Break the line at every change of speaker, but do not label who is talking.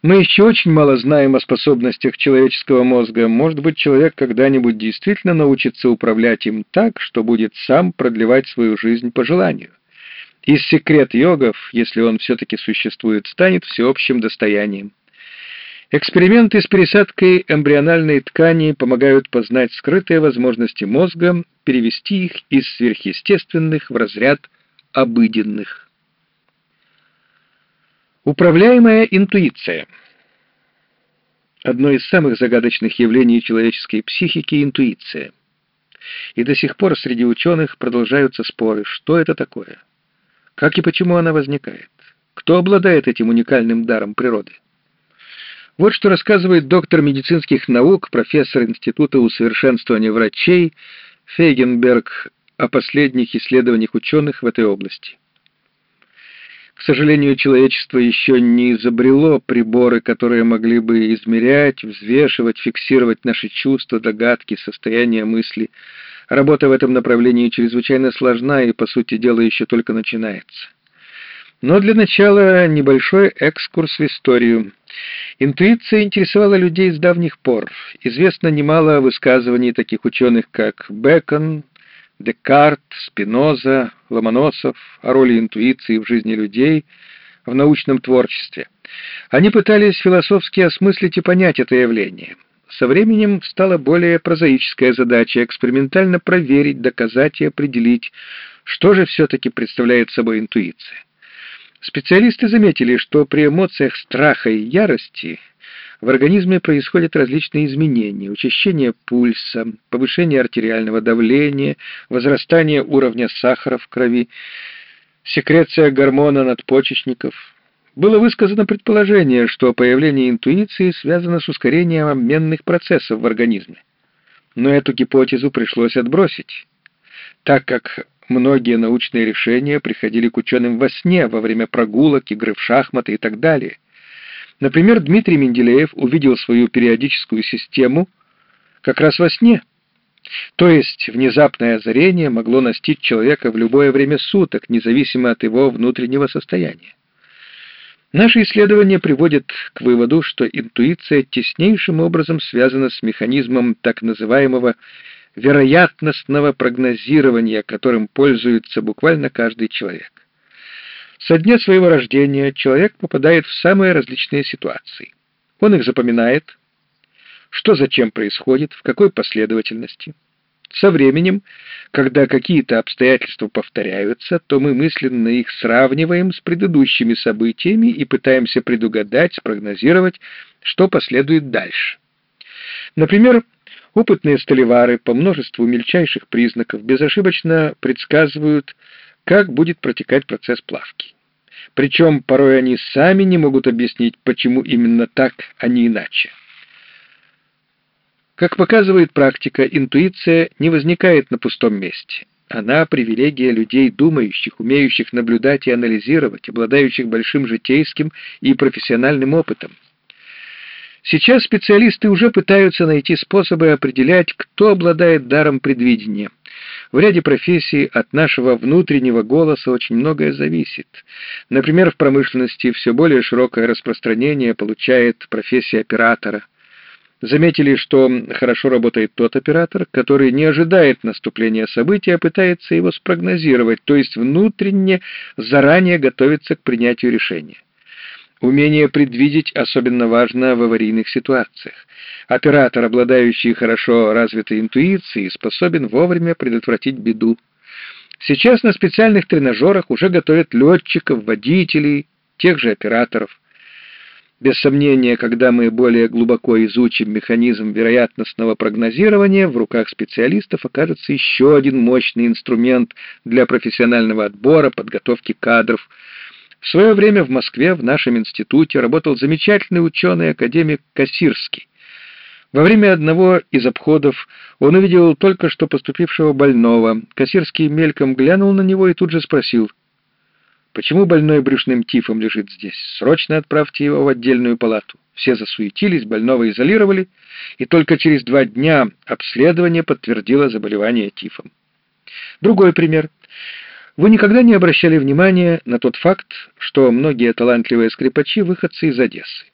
Мы еще очень мало знаем о способностях человеческого мозга. Может быть, человек когда-нибудь действительно научится управлять им так, что будет сам продлевать свою жизнь по желанию. И секрет йогов, если он все-таки существует, станет всеобщим достоянием. Эксперименты с пересадкой эмбриональной ткани помогают познать скрытые возможности мозга, перевести их из сверхъестественных в разряд обыденных. Управляемая интуиция. Одно из самых загадочных явлений человеческой психики — интуиция. И до сих пор среди ученых продолжаются споры, что это такое, как и почему она возникает, кто обладает этим уникальным даром природы. Вот что рассказывает доктор медицинских наук, профессор Института усовершенствования врачей Фейгенберг о последних исследованиях ученых в этой области. К сожалению, человечество еще не изобрело приборы, которые могли бы измерять, взвешивать, фиксировать наши чувства, догадки, состояния мысли. Работа в этом направлении чрезвычайно сложна и, по сути дела, еще только начинается. Но для начала небольшой экскурс в историю. Интуиция интересовала людей с давних пор. Известно немало высказываний таких ученых, как Бекон, Декарт, Спиноза, Ломоносов о роли интуиции в жизни людей, в научном творчестве. Они пытались философски осмыслить и понять это явление. Со временем стала более прозаическая задача экспериментально проверить, доказать и определить, что же все-таки представляет собой интуиция. Специалисты заметили, что при эмоциях страха и ярости в организме происходят различные изменения, учащение пульса, повышение артериального давления, возрастание уровня сахара в крови, секреция гормона надпочечников. Было высказано предположение, что появление интуиции связано с ускорением обменных процессов в организме. Но эту гипотезу пришлось отбросить, так как Многие научные решения приходили к ученым во сне, во время прогулок, игры в шахматы и так далее. Например, Дмитрий Менделеев увидел свою периодическую систему как раз во сне. То есть внезапное озарение могло настичь человека в любое время суток, независимо от его внутреннего состояния. Наши исследования приводят к выводу, что интуиция теснейшим образом связана с механизмом так называемого вероятностного прогнозирования, которым пользуется буквально каждый человек. Со дня своего рождения человек попадает в самые различные ситуации. Он их запоминает, что зачем происходит, в какой последовательности. Со временем, когда какие-то обстоятельства повторяются, то мы мысленно их сравниваем с предыдущими событиями и пытаемся предугадать, спрогнозировать, что последует дальше. Например, Опытные столевары по множеству мельчайших признаков безошибочно предсказывают, как будет протекать процесс плавки. Причем порой они сами не могут объяснить, почему именно так, а не иначе. Как показывает практика, интуиция не возникает на пустом месте. Она — привилегия людей думающих, умеющих наблюдать и анализировать, обладающих большим житейским и профессиональным опытом. Сейчас специалисты уже пытаются найти способы определять, кто обладает даром предвидения. В ряде профессий от нашего внутреннего голоса очень многое зависит. Например, в промышленности все более широкое распространение получает профессия оператора. Заметили, что хорошо работает тот оператор, который не ожидает наступления события, а пытается его спрогнозировать, то есть внутренне заранее готовится к принятию решения. Умение предвидеть особенно важно в аварийных ситуациях. Оператор, обладающий хорошо развитой интуицией, способен вовремя предотвратить беду. Сейчас на специальных тренажерах уже готовят летчиков, водителей, тех же операторов. Без сомнения, когда мы более глубоко изучим механизм вероятностного прогнозирования, в руках специалистов окажется еще один мощный инструмент для профессионального отбора, подготовки кадров – в свое время в Москве в нашем институте работал замечательный ученый-академик Кассирский. Во время одного из обходов он увидел только что поступившего больного. Кассирский мельком глянул на него и тут же спросил, «Почему больной брюшным тифом лежит здесь? Срочно отправьте его в отдельную палату». Все засуетились, больного изолировали, и только через два дня обследование подтвердило заболевание тифом. Другой пример. Вы никогда не обращали внимания на тот факт, что многие талантливые скрипачи — выходцы из Одессы?